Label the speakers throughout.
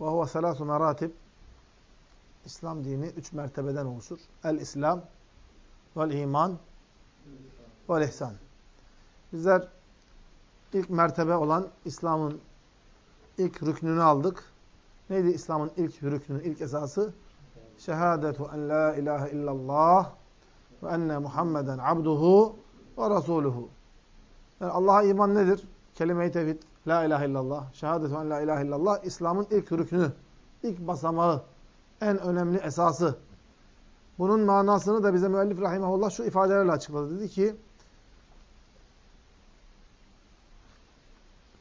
Speaker 1: Ve huve selâsu meratib. İslam dini üç mertebeden oluşur. El-İslam, vel-İman, vel-İhsan. Bizler ilk mertebe olan İslam'ın ilk rüknünü aldık. Neydi İslam'ın ilk rüknünün ilk esası? Şehadetu en la ilahe illallah ve enne Muhammeden abduhu ve rasuluhu. Yani Allah'a iman nedir? Kelime-i tevhid, la ilahe illallah, şehadetu en la ilahe illallah İslam'ın ilk rüknü, ilk basamağı, en önemli esası. Bunun manasını da bize müellif rahimahullah şu ifadelerle açıkladı. Dedi ki,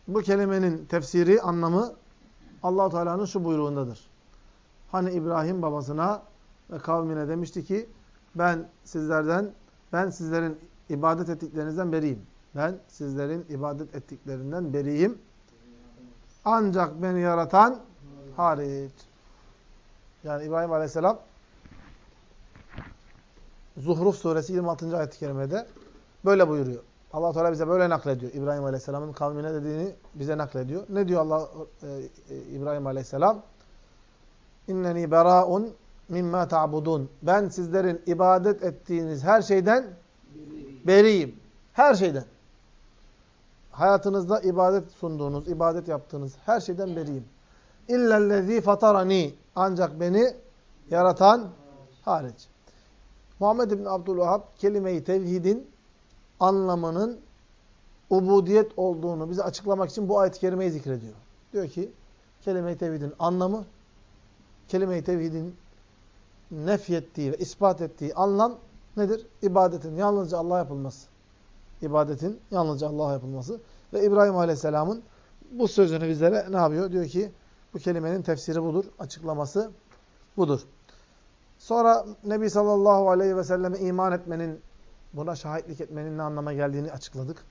Speaker 1: bu kelimenin tefsiri, anlamı allah Teala'nın şu buyruğundadır. Hani İbrahim babasına ve kavmine demişti ki, ben sizlerden, ben sizlerin ibadet ettiklerinizden beriyim. Ben sizlerin ibadet ettiklerinden beriyim. Ancak beni yaratan hariç. Yani İbrahim Aleyhisselam Zuhruf suresi 26. ayet-i kerimede böyle buyuruyor. Allah Teala bize böyle naklediyor. İbrahim Aleyhisselam'ın kavmine dediğini bize naklediyor. Ne diyor Allah e, e, İbrahim Aleyhisselam? İnneni beraun mimma ta'budun. Ben sizlerin ibadet ettiğiniz her şeyden beriyim. Her şeyden. Hayatınızda ibadet sunduğunuz, ibadet yaptığınız her şeyden beriyim. İllellezî fatarani. Ancak beni yaratan hariç. Muhammed bin Abdülvahhab kelime-i tevhidin anlamının ubudiyet olduğunu bize açıklamak için bu ayet-i kerimeyi zikrediyor. Diyor ki kelime-i tevhidin anlamı kelime-i tevhidin nefyettiği ve ispat ettiği anlam nedir? İbadetin yalnızca Allah'a yapılması. İbadetin yalnızca Allah'a yapılması. Ve İbrahim Aleyhisselam'ın bu sözünü bizlere ne yapıyor? Diyor ki bu kelimenin tefsiri budur, açıklaması budur. Sonra Nebi sallallahu aleyhi ve selleme iman etmenin, buna şahitlik etmenin ne anlama geldiğini açıkladık.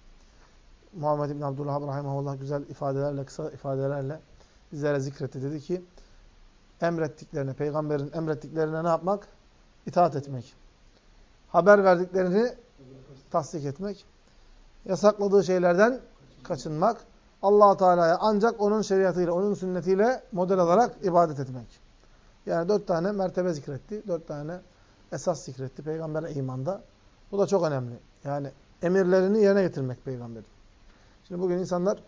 Speaker 1: Muhammed bin Abdullah rahimahullah güzel ifadelerle, kısa ifadelerle bizlere zikretti. Dedi ki, emrettiklerine, peygamberin emrettiklerine ne yapmak? İtaat etmek. Haber verdiklerini tasdik etmek. Yasakladığı şeylerden kaçınmak. allah Teala'ya ancak onun şeriatıyla, onun sünnetiyle model alarak ibadet etmek. Yani dört tane mertebe zikretti. Dört tane esas zikretti peygambere imanda. Bu da çok önemli. Yani emirlerini yerine getirmek peygamberin. Şimdi bugün insanlar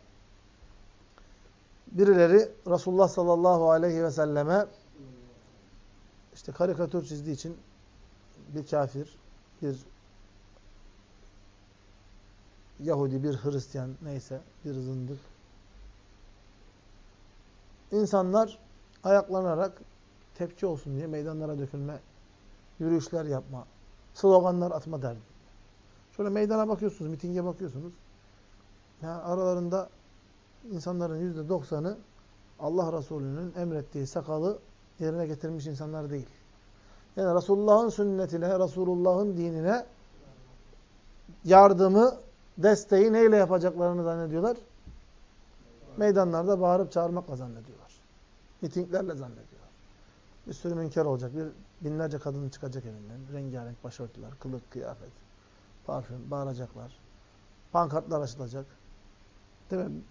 Speaker 1: birileri Resulullah sallallahu aleyhi ve selleme işte karikatür çizdiği için bir kafir, bir Yahudi, bir Hristiyan neyse, bir zındık. İnsanlar ayaklanarak tepki olsun diye meydanlara dökülme, yürüyüşler yapma, sloganlar atma derdi. Şöyle meydana bakıyorsunuz, mitinge bakıyorsunuz. Yani aralarında insanların yüzde doksanı Allah Resulü'nün emrettiği sakalı yerine getirmiş insanlar değil. Yani Resulullah'ın sünnetine, Resulullah'ın dinine yardımı, desteği neyle yapacaklarını zannediyorlar? Meydanlarda bağırıp çağırmakla zannediyorlar. Mitinglerle zannediyorlar. Bir sürü münker olacak. Bir, binlerce kadın çıkacak evinden. Rengarenk başörtüler, kılık, kıyafet, parfüm, bağıracaklar. Pankartlar açılacak. Değil mi?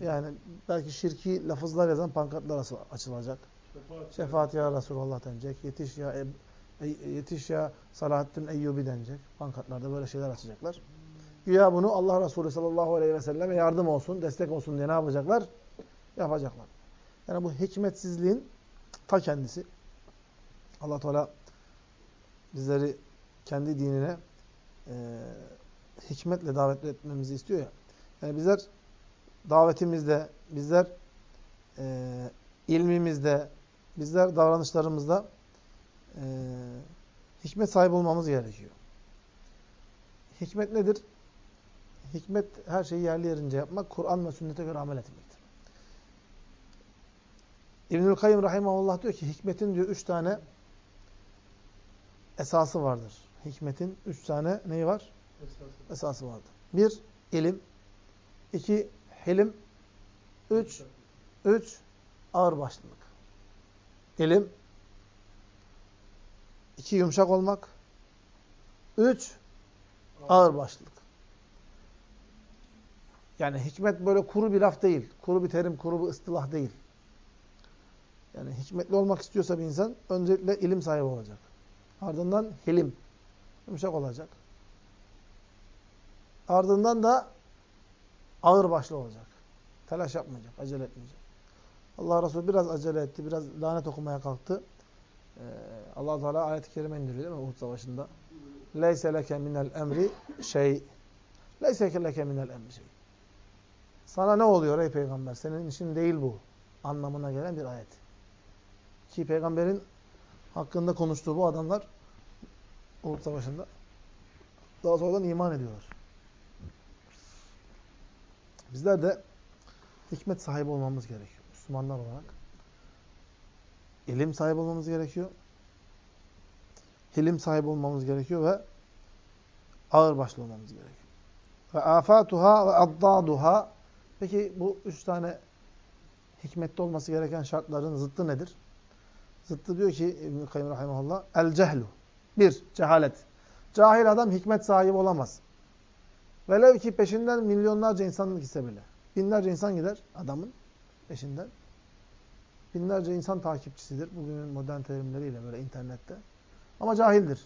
Speaker 1: Yani belki şirki lafızlar yazan pankartlar açılacak. Şefaat, Şefaat ya Resulullah denecek. Yetiş ya e, yetiş ya Salahaddin Eyyubi denecek. Pankartlarda böyle şeyler açacaklar. Güya bunu Allah Resulü sallallahu aleyhi ve selleme yardım olsun, destek olsun diye ne yapacaklar? Yapacaklar. Yani bu hikmetsizliğin ta kendisi. allah Teala bizleri kendi dinine e, hikmetle davet etmemizi istiyor ya. Yani bizler davetimizde, bizler e, ilmimizde, bizler davranışlarımızda e, hikmet sahibi olmamız gerekiyor. Hikmet nedir? Hikmet her şeyi yerli yerince yapmak, Kur'an ve sünnete göre amel etmektir. İbnül Kayyım Rahimahullah diyor ki hikmetin diyor üç tane esası vardır. Hikmetin üç tane neyi var? Esası, esası vardır. Bir, ilim. iki hilim. Üç, üç, ağırbaşlılık. İlim. iki yumuşak olmak. Üç, ağırbaşlılık. Yani hikmet böyle kuru bir laf değil. Kuru bir terim, kuru bir ıstılah değil. Yani hikmetli olmak istiyorsa bir insan öncelikle ilim sahibi olacak. Ardından hilim. Yumuşak olacak. Ardından da ağır başlı olacak. Telaş yapmayacak, acele etmeyecek. Allah Resulü biraz acele etti, biraz lanet okumaya kalktı. Ee, allah Teala ayet-i kerime indiriyor değil mi Uhud Savaşı'nda? Leyse leke minel emri şey. Leyse leke minel emri şey. Sana ne oluyor ey peygamber? Senin işin değil bu. Anlamına gelen bir ayet. Ki peygamberin hakkında konuştuğu bu adamlar Uhud Savaşı'nda daha sonradan iman ediyorlar. Bizler de hikmet sahibi olmamız gerekiyor. Müslümanlar olarak. İlim sahibi olmamız gerekiyor. Hilim sahibi olmamız gerekiyor ve ağır başlı olmamız gerekiyor. Ve afatuha ve addaduha Peki bu üç tane hikmetli olması gereken şartların zıttı nedir? Zıttı diyor ki İbn-i Kayyum el cehlu. Bir, cehalet. Cahil adam hikmet sahibi olamaz. Velev ki peşinden milyonlarca insan gitse bile. Binlerce insan gider adamın peşinden. Binlerce insan takipçisidir. Bugünün modern terimleriyle böyle internette. Ama cahildir.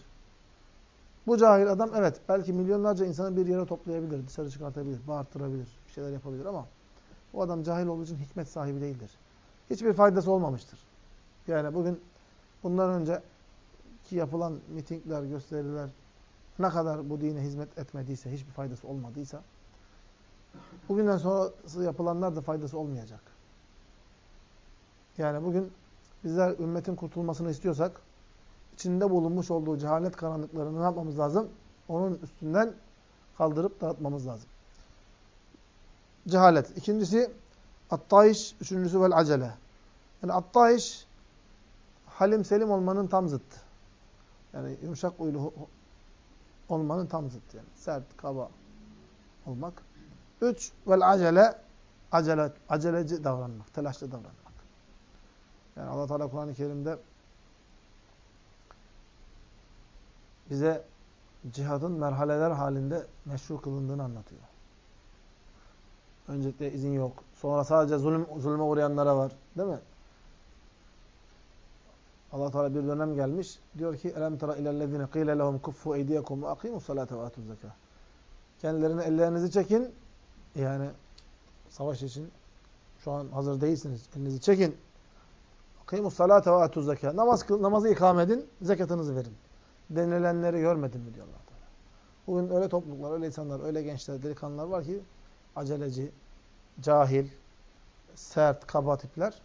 Speaker 1: Bu cahil adam evet belki milyonlarca insanı bir yere toplayabilir, dışarı çıkartabilir, bağırtırabilir, bir şeyler yapabilir ama o adam cahil olduğu için hikmet sahibi değildir. Hiçbir faydası olmamıştır. Yani bugün bundan önceki yapılan mitingler, gösteriler ne kadar bu dine hizmet etmediyse, hiçbir faydası olmadıysa bugünden sonrası yapılanlar da faydası olmayacak. Yani bugün bizler ümmetin kurtulmasını istiyorsak içinde bulunmuş olduğu cehalet karanlıklarını ne yapmamız lazım? Onun üstünden kaldırıp dağıtmamız lazım. Cehalet. İkincisi attayiş, üçüncüsü vel acele. Yani attayiş halim selim olmanın tam zıttı. Yani yumuşak uylu olmanın tam zıttı. Yani sert, kaba olmak. Üç vel acele acele, aceleci davranmak, telaşlı davranmak. Yani Allah Teala Kur'an-ı Kerim'de bize cihadın merhaleler halinde meşru kılındığını anlatıyor. Öncelikle izin yok. Sonra sadece zulüm, zulme uğrayanlara var. Değil mi? Allah Teala bir dönem gelmiş. Diyor ki: "Elem tara ilellezine qile lehum kuffu eydiyekum ve akimus salate ve atuz zekâ." Kendilerine ellerinizi çekin. Yani savaş için şu an hazır değilsiniz. Elinizi çekin. Akimus salate ve atuz zekâ. Namaz namazı ikame edin, zekatınızı verin denilenleri görmedin mi diyor allah Teala. Bugün öyle topluluklar, öyle insanlar, öyle gençler, delikanlılar var ki aceleci, cahil, sert, kaba tipler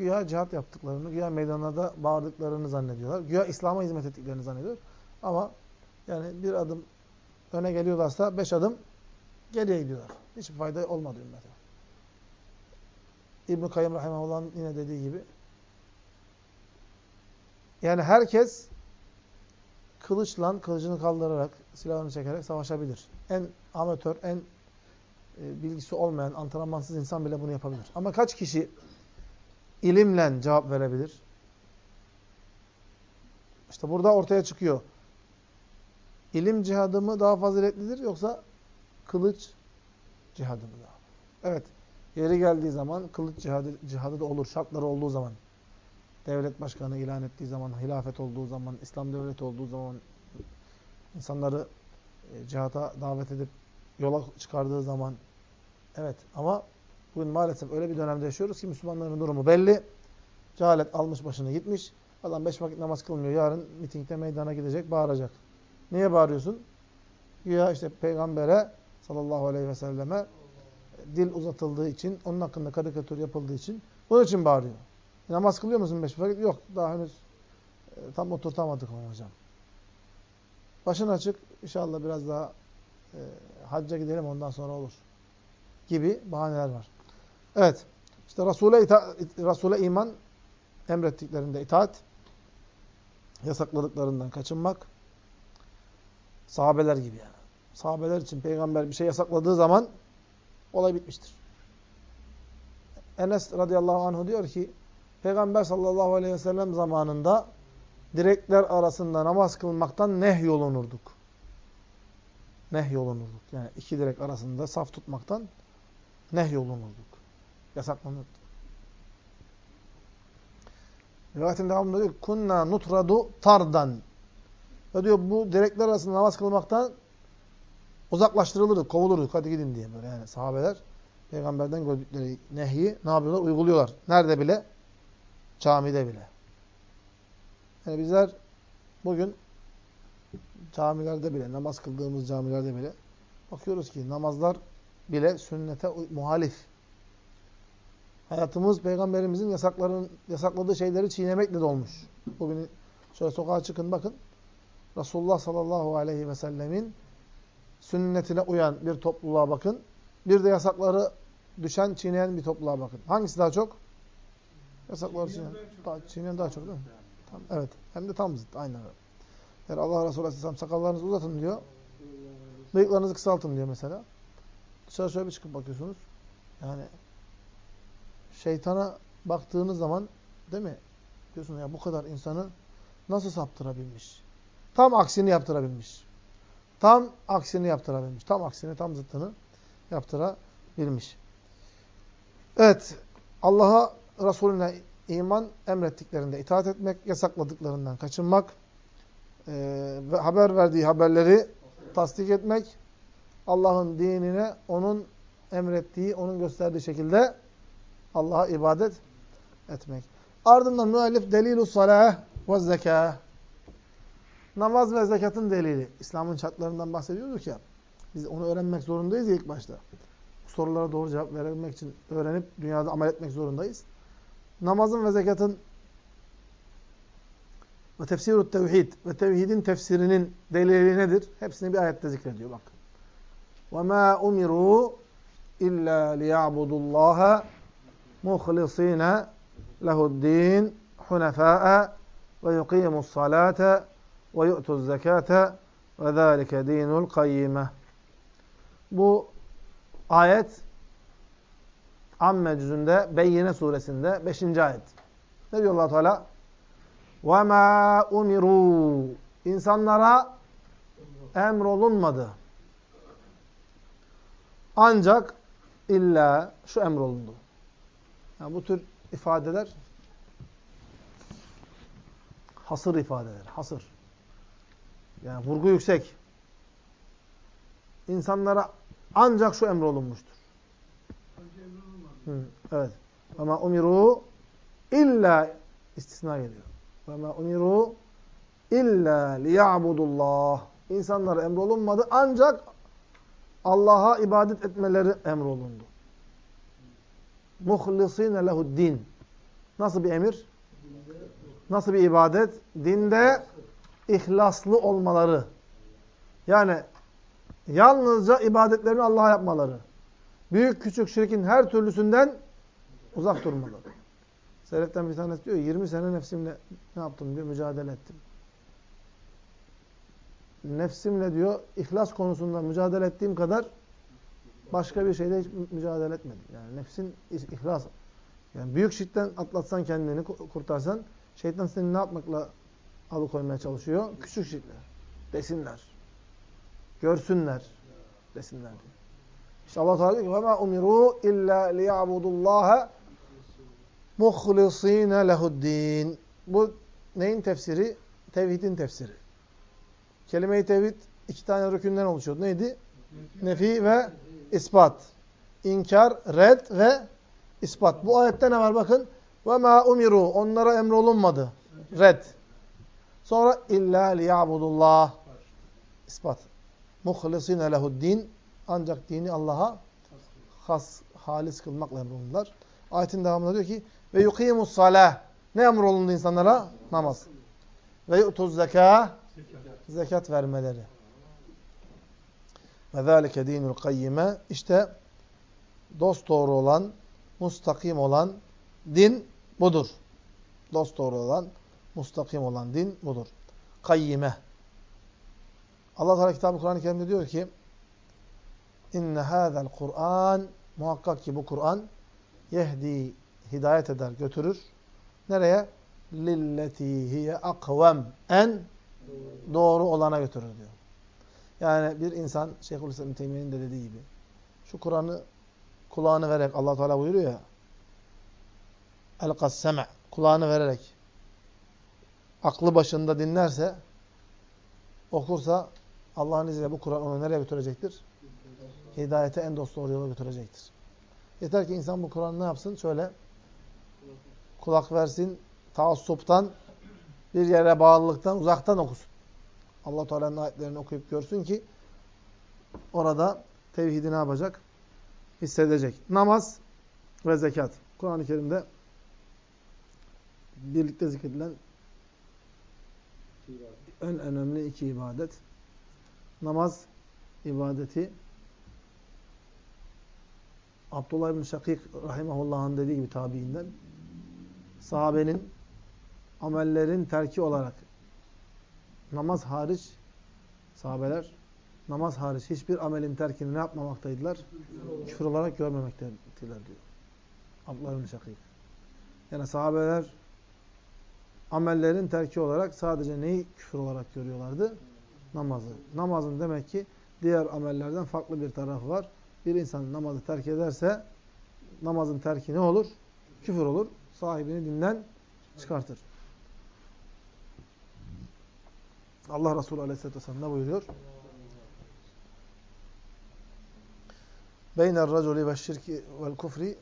Speaker 1: güya cihat yaptıklarını, güya meydanlarda bağırdıklarını zannediyorlar. Güya İslam'a hizmet ettiklerini zannediyor. Ama yani bir adım öne geliyorlarsa beş adım geriye gidiyorlar. Hiçbir fayda olmadı ümmete. İbn-i Kayyum Rahimahullah'ın yine dediği gibi yani herkes kılıçla, kılıcını kaldırarak, silahını çekerek savaşabilir. En amatör, en e, bilgisi olmayan, antrenmansız insan bile bunu yapabilir. Ama kaç kişi ilimle cevap verebilir? İşte burada ortaya çıkıyor. İlim cihadı mı daha faziletlidir yoksa kılıç cihadı mı daha? Evet. Yeri geldiği zaman kılıç cihadı, cihadı da olur. Şartları olduğu zaman devlet başkanı ilan ettiği zaman, hilafet olduğu zaman, İslam devleti olduğu zaman, insanları e, cihata davet edip yola çıkardığı zaman, evet ama bugün maalesef öyle bir dönemde yaşıyoruz ki Müslümanların durumu belli. Cehalet almış başını gitmiş. Adam beş vakit namaz kılmıyor. Yarın mitingde meydana gidecek, bağıracak. Niye bağırıyorsun? Güya işte peygambere sallallahu aleyhi ve selleme dil uzatıldığı için, onun hakkında karikatür yapıldığı için bunun için bağırıyor. Namaz kılıyor musun beş vakit? Yok. Daha henüz e, tam oturtamadık onu hocam. Başın açık. İnşallah biraz daha e, hacca gidelim ondan sonra olur. Gibi bahaneler var. Evet. İşte Resul'e Resul'e iman emrettiklerinde itaat, yasakladıklarından kaçınmak, sahabeler gibi yani. Sahabeler için peygamber bir şey yasakladığı zaman olay bitmiştir. Enes radıyallahu anh diyor ki Peygamber sallallahu aleyhi ve sellem zamanında direkler arasında namaz kılmaktan nehyolunurduk. Nehyolunurduk. Yani iki direk arasında saf tutmaktan nehyolunurduk. Yasaklanırdı. Rivayetin devamında diyor kunna nutradu tardan. Ve diyor bu direkler arasında namaz kılmaktan uzaklaştırılırdık, kovulurduk. Hadi gidin diye böyle yani sahabeler peygamberden gördükleri nehyi ne yapıyorlar? Uyguluyorlar. Nerede bile? Camide bile. Yani bizler bugün camilerde bile, namaz kıldığımız camilerde bile bakıyoruz ki namazlar bile sünnete muhalif. Hayatımız peygamberimizin yasakların yasakladığı şeyleri çiğnemekle dolmuş. Bugün şöyle sokağa çıkın bakın. Resulullah sallallahu aleyhi ve sellemin sünnetine uyan bir topluluğa bakın. Bir de yasakları düşen, çiğneyen bir topluluğa bakın. Hangisi daha çok? Yasakları çiğneyen. Daha, çiğneyen daha çok değil mi? Tam, evet. Hem de tam zıt. Aynen öyle. Yani Allah Resulü Aleyhisselam sakallarınızı uzatın diyor. Bıyıklarınızı kısaltın diyor mesela. Dışarı şöyle bir çıkıp bakıyorsunuz. Yani şeytana baktığınız zaman değil mi? Diyorsun ya bu kadar insanı nasıl saptırabilmiş? Tam aksini yaptırabilmiş. Tam aksini yaptırabilmiş. Tam aksini, tam zıttını yaptırabilmiş. Evet. Allah'a, Resulüne iman emrettiklerinde itaat etmek, yasakladıklarından kaçınmak e, ve haber verdiği haberleri tasdik etmek, Allah'ın dinine onun emrettiği, onun gösterdiği şekilde Allah'a ibadet etmek. Ardından müellif delilu salah ve zekâh. Namaz ve zekatın delili. İslam'ın şartlarından bahsediyorduk ya. Biz onu öğrenmek zorundayız ilk başta. Sorulara doğru cevap verebilmek için öğrenip dünyada amel etmek zorundayız Namazın ve zekatın ve tefsirut tevhid ve tevhidin tefsirinin delili nedir? Hepsini bir ayette zikrediyor bak. وَمَا اُمِرُوا اِلَّا لِيَعْبُدُوا اللّٰهَ مُخْلِص۪ينَ لَهُ الدِّينَ حُنَفَاءَ وَيُقِيمُوا الصَّلَاةَ وَيُؤْتُوا الزَّكَاةَ وَذَٰلِكَ دِينُ الْقَيِّمَةِ Bu ayet Amme cüzünde, Beyyine suresinde 5. ayet. Ne diyor allah Teala? وَمَا umiru İnsanlara emrolunmadı. Ancak illa şu emrolundu. Yani bu tür ifadeler hasır ifadeler. Hasır. Yani vurgu yüksek. İnsanlara ancak şu emrolunmuştur. Hı, evet. Ama umiru illa istisna geliyor. Ve ma umiru illa liya'budullah. İnsanlara emrolunmadı ancak Allah'a ibadet etmeleri emrolundu. Muhlisine lehu'd-din. Nasıl bir emir? Nasıl bir ibadet? Dinde ihlaslı olmaları. Yani yalnızca ibadetlerini Allah'a yapmaları. Büyük küçük şirkin her türlüsünden uzak durmaları. Seleften bir tanesi diyor 20 sene nefsimle ne yaptım diyor mücadele ettim. Nefsimle diyor ihlas konusunda mücadele ettiğim kadar başka bir şeyde hiç mücadele etmedim. Yani nefsin ihlas. Yani büyük şirkten atlatsan kendini kurtarsan şeytan seni ne yapmakla alıkoymaya çalışıyor? Küçük şirkler. Desinler. Görsünler. Desinler diyor. İşte Allah Teala diyor ki: "Vema umiru illa liya'budullaha muhlisine lehu'd-din." Bu neyin tefsiri? Tevhidin tefsiri. Kelime-i tevhid iki tane rükünden oluşuyor. Neydi? Nefi ve ispat. İnkar, red ve ispat. Bu ayette ne var bakın? Ve ma umiru. Onlara emrolunmadı. Red. Sonra illa liya'budullah. İspat. Muhlisine lehu'd-din. Ancak dini Allah'a has, halis kılmakla emrolundular. Ayetin devamında diyor ki ve yukimus salah. Ne emrolundu insanlara? Namaz. Ve yu'tuz zekâh. Zekat vermeleri. Ve zâlike dinul kayyime. İşte dost doğru olan, mustakim olan din budur. Dost doğru olan, mustakim olan din budur. Kayyime. Allah Teala kitabı Kur'an-ı Kerim'de diyor ki İnne hâzel Kur'an muhakkak ki bu Kur'an yehdi hidayet eder, götürür. Nereye? Lilleti hiye akvem. En doğru olana götürür diyor. Yani bir insan Şeyhülislam Teymiye'nin de dediği gibi şu Kur'an'ı kulağını vererek Allah Teala buyuruyor ya el seme kulağını vererek aklı başında dinlerse, okursa Allah'ın izniyle bu Kur'an onu nereye götürecektir? Hidayete en dost doğru yola götürecektir. Yeter ki insan bu Kur'an'ı ne yapsın? Şöyle kulak versin, taassuptan, bir yere bağlılıktan, uzaktan okusun. allah Teala'nın ayetlerini okuyup görsün ki orada tevhidi ne yapacak? Hissedecek. Namaz ve zekat. Kur'an-ı Kerim'de birlikte zikredilen en önemli iki ibadet. Namaz ibadeti Abdullah ibn Şakik rahimahullah'ın dediği gibi tabiinden sahabenin amellerin terki olarak namaz hariç sahabeler namaz hariç hiçbir amelin terkini ne yapmamaktaydılar? Küfür olarak görmemekteydiler diyor. Abdullah ibn Şakik. Yani sahabeler amellerin terki olarak sadece neyi küfür olarak görüyorlardı? Namazı. Namazın demek ki diğer amellerden farklı bir tarafı var. Bir insan namazı terk ederse namazın terki ne olur? Küfür olur. Sahibini dinden çıkartır. Allah Resulü Aleyhisselatü Vesselam ne buyuruyor? Beyner raculi ve şirki vel kufri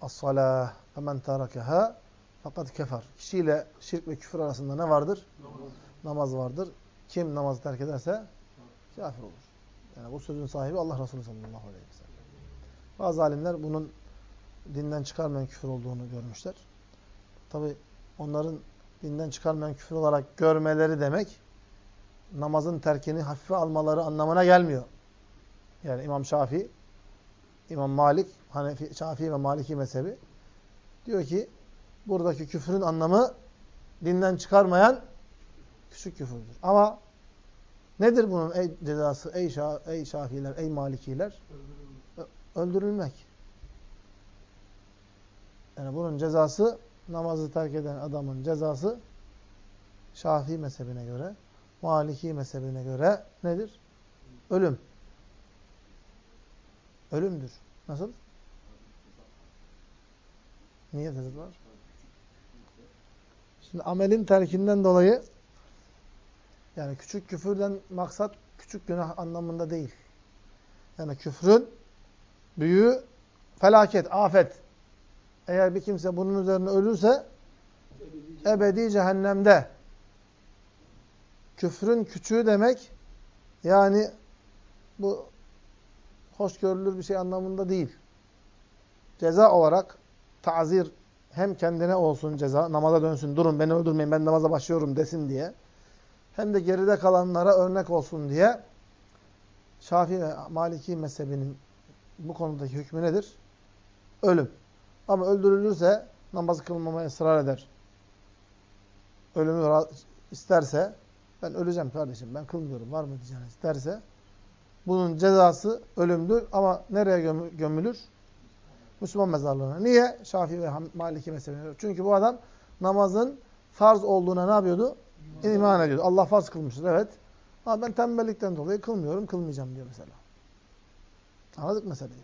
Speaker 1: as-salah. Femen terakeha fakat kefer. Kişiyle şirk ve küfür arasında ne vardır? Namaz, Namaz vardır. Kim namazı terk ederse kafir olur. Yani bu sözün sahibi Allah Resulü sallallahu aleyhi ve sellem. Bazı alimler bunun dinden çıkarmayan küfür olduğunu görmüşler. Tabi onların dinden çıkarmayan küfür olarak görmeleri demek namazın terkini hafife almaları anlamına gelmiyor. Yani İmam Şafii, İmam Malik, Hanefi, Şafii ve Maliki mezhebi diyor ki buradaki küfrün anlamı dinden çıkarmayan küçük küfürdür. Ama nedir bunun ey cezası ey, şa ey Şafiiler, ey Malikiler? Öldürülmek. Yani bunun cezası namazı terk eden adamın cezası Şafii mezhebine göre, Maliki mezhebine göre nedir? Ölüm. Ölümdür. Nasıl? Niye tezit var? Şimdi amelin terkinden dolayı yani küçük küfürden maksat küçük günah anlamında değil. Yani küfrün büyüğü felaket, afet. Eğer bir kimse bunun üzerine ölürse ebedi cehennemde. Küfrün küçüğü demek yani bu hoş görülür bir şey anlamında değil. Ceza olarak tazir hem kendine olsun ceza, namaza dönsün, durun beni öldürmeyin ben namaza başlıyorum desin diye. Hem de geride kalanlara örnek olsun diye Şafii ve Maliki mezhebinin bu konudaki hükmü nedir? Ölüm. Ama öldürülürse namaz kılmamaya ısrar eder. Ölümü isterse ben öleceğim kardeşim ben kılmıyorum var mı diyeceğiniz isterse bunun cezası ölümdür ama nereye gömülür? Müslüman mezarlığına. Niye? Şafii ve Maliki mezhebine. Çünkü bu adam namazın farz olduğuna ne yapıyordu? İman, ediyordu. Allah farz kılmıştır. Evet. Ama ben tembellikten dolayı kılmıyorum, kılmayacağım diyor mesela. Anladık meseleyi.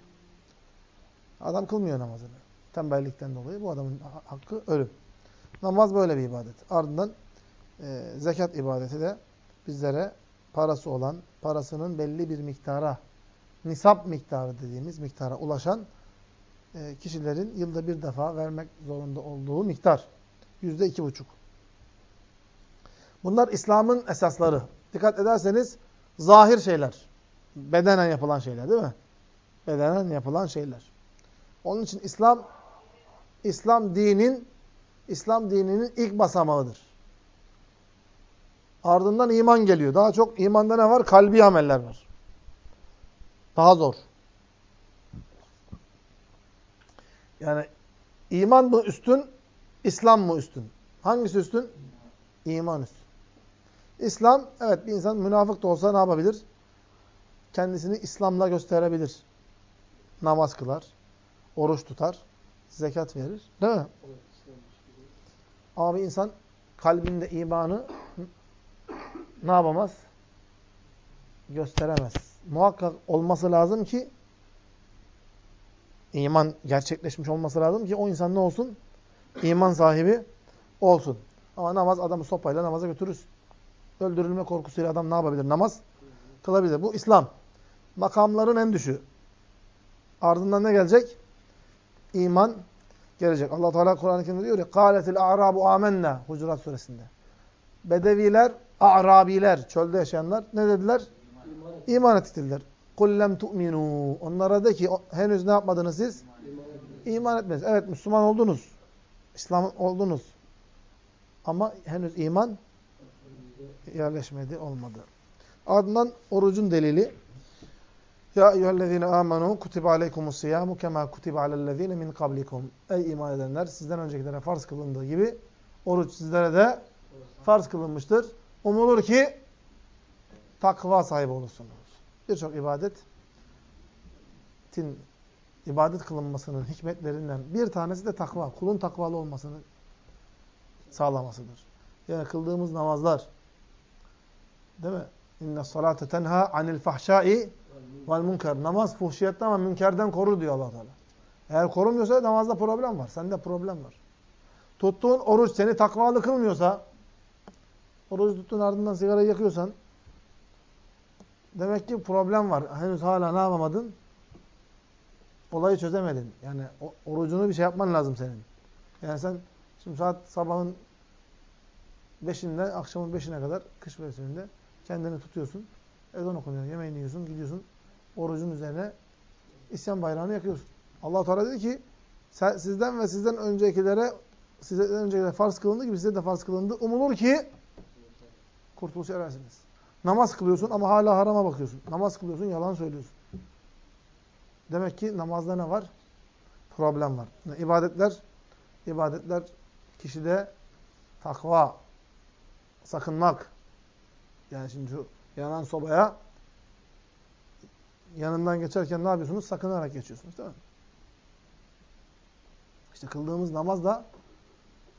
Speaker 1: Adam kılmıyor namazını. Tembellikten dolayı. Bu adamın hakkı ölüm. Namaz böyle bir ibadet. Ardından e, zekat ibadeti de bizlere parası olan, parasının belli bir miktara, nisap miktarı dediğimiz miktara ulaşan e, kişilerin yılda bir defa vermek zorunda olduğu miktar. Yüzde iki buçuk. Bunlar İslam'ın esasları. Dikkat ederseniz zahir şeyler. Bedenen yapılan şeyler değil mi? Bedenen yapılan şeyler. Onun için İslam İslam dinin İslam dininin ilk basamağıdır. Ardından iman geliyor. Daha çok imanda ne var? Kalbi ameller var. Daha zor. Yani iman mı üstün, İslam mı üstün? Hangisi üstün? İman üstün. İslam, evet bir insan münafık da olsa ne yapabilir? Kendisini İslam'la gösterebilir. Namaz kılar, oruç tutar, zekat verir. Değil mi? Ama bir insan kalbinde imanı ne yapamaz? Gösteremez. Muhakkak olması lazım ki iman gerçekleşmiş olması lazım ki o insan ne olsun? İman sahibi olsun. Ama namaz adamı sopayla namaza götürürsün. Öldürülme korkusuyla adam ne yapabilir? Namaz kılabilir. Bu İslam. Makamların en düşüğü. Ardından ne gelecek? İman gelecek. Allah Teala Kur'an-ı Kerim'de diyor ya: "Kâletil a'rabu âmennâ" Hucurat suresinde. Bedeviler, A'rabiler, çölde yaşayanlar ne dediler? İman, İman ettik dediler. "Kul lem tu'minû." Onlara de ki henüz ne yapmadınız siz? İman, İman etmediniz. Evet Müslüman oldunuz. İslam oldunuz. Ama henüz iman yerleşmedi, olmadı. Ardından orucun delili. Ya eyyühellezine amenu kutibe aleykumus siyamu kema kutibe alellezine min kablikum. Ey iman edenler sizden öncekilere farz kılındığı gibi oruç sizlere de farz kılınmıştır. Umulur ki takva sahibi olursunuz. Birçok ibadetin ibadet kılınmasının hikmetlerinden bir tanesi de takva. Kulun takvalı olmasını sağlamasıdır. Yani kıldığımız namazlar değil mi? İnne salate tenha anil fahşai vel münker. Namaz fuhşiyetten ama münkerden korur diyor allah Teala. Eğer korumuyorsa namazda problem var. Sende problem var. Tuttuğun oruç seni takvalı kılmıyorsa, oruç tuttuğun ardından sigarayı yakıyorsan, demek ki problem var. Henüz hala ne yapamadın? Olayı çözemedin. Yani orucunu bir şey yapman lazım senin. Yani sen şimdi saat sabahın beşinden akşamın beşine kadar kış mevsiminde kendini tutuyorsun. Ezan okunuyor, yemeğini yiyorsun, gidiyorsun. Orucun üzerine isyan bayrağını yakıyorsun. Allah Teala dedi ki sizden ve sizden öncekilere sizden öncekilere farz kılındı gibi size de farz kılındı. Umulur ki kurtuluşa erersiniz. Namaz kılıyorsun ama hala harama bakıyorsun. Namaz kılıyorsun, yalan söylüyorsun. Demek ki namazda ne var? Problem var. İbadetler, ibadetler kişide takva, sakınmak. Yani şimdi şu yanan sobaya yanından geçerken ne yapıyorsunuz? Sakınarak geçiyorsunuz değil mi? İşte kıldığımız namaz da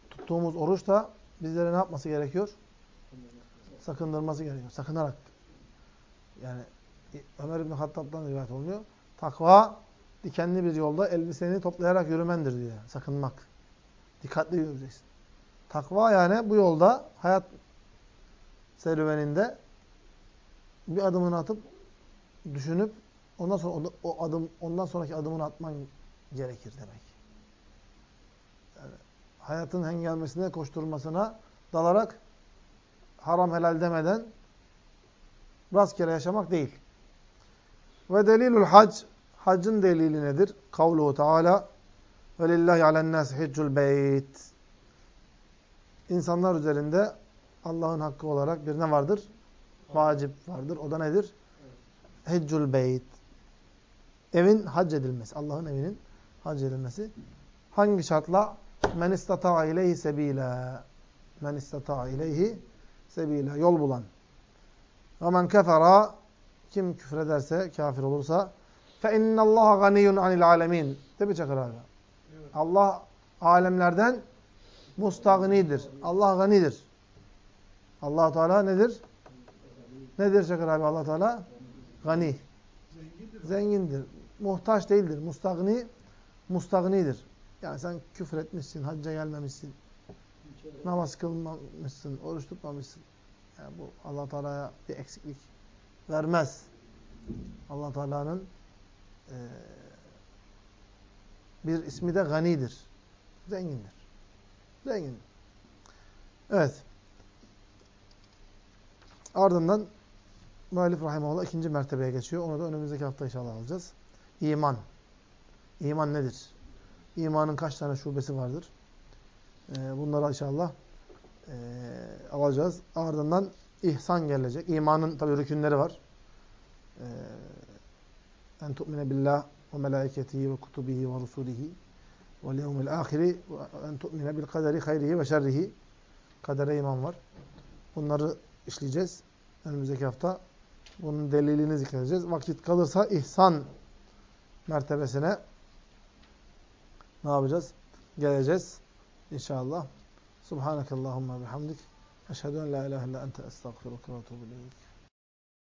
Speaker 1: tuttuğumuz oruç da bizlere ne yapması gerekiyor? Sakındırması gerekiyor. Sakınarak. Yani Ömer İbni Hattab'dan rivayet oluyor. Takva dikenli bir yolda elbiseni toplayarak yürümendir diyor. Sakınmak. Dikkatli yürüyeceksin. Takva yani bu yolda hayat serüveninde bir adımını atıp düşünüp ondan sonra o adım ondan sonraki adımını atman gerekir demek. Yani hayatın hengelmesine koşturmasına dalarak haram helal demeden rastgele yaşamak değil. Ve delilul hac Haccın delili nedir? Kavluhu Teala ve lillahi alennâsi hiccul beyt. İnsanlar üzerinde Allah'ın hakkı olarak bir ne vardır? Vacip vardır. O da nedir? Heccül beyt. Evin hac edilmesi. Allah'ın evinin hac edilmesi. Hangi şartla? Men istata'a ileyhi sebila. Men istata'a ileyhi sebila. Yol bulan. Ve men kefera. Kim küfrederse, kafir olursa. Fe innallaha ganiyun anil alemin. Değil mi Çakır abi? Allah alemlerden mustagnidir. Allah ganidir allah Teala nedir? Nedir Çakır abi allah Teala? Gani. Zengindir. Zengindir. Muhtaç değildir. Mustagni, mustagnidir. Yani sen küfür etmişsin, hacca gelmemişsin, namaz kılmamışsın, oruç tutmamışsın. Yani bu allah Teala'ya bir eksiklik vermez. allah Teala'nın e, bir ismi de ganidir. Zengindir. Zengin. Evet. Ardından Müellif Rahimahullah ikinci mertebeye geçiyor. Onu da önümüzdeki hafta inşallah alacağız. İman. İman nedir? İmanın kaç tane şubesi vardır? Ee, bunları inşallah e, alacağız. Ardından ihsan gelecek. İmanın tabi rükünleri var. Ee, en tu'mine billah ve melaiketihi ve kutubihi ve rusulihi vel yevmil ahiri ve en tu'mine bil kaderi hayrihi ve şerrihi kadere iman var. Bunları işleyeceğiz önümüzdeki hafta. Bunun delilini zikredeceğiz. Vakit kalırsa ihsan mertebesine ne yapacağız? Geleceğiz. İnşallah. Subhanakallahumma bihamdik. Eşhedü en la ilahe illa ente estağfiruke ve etûbü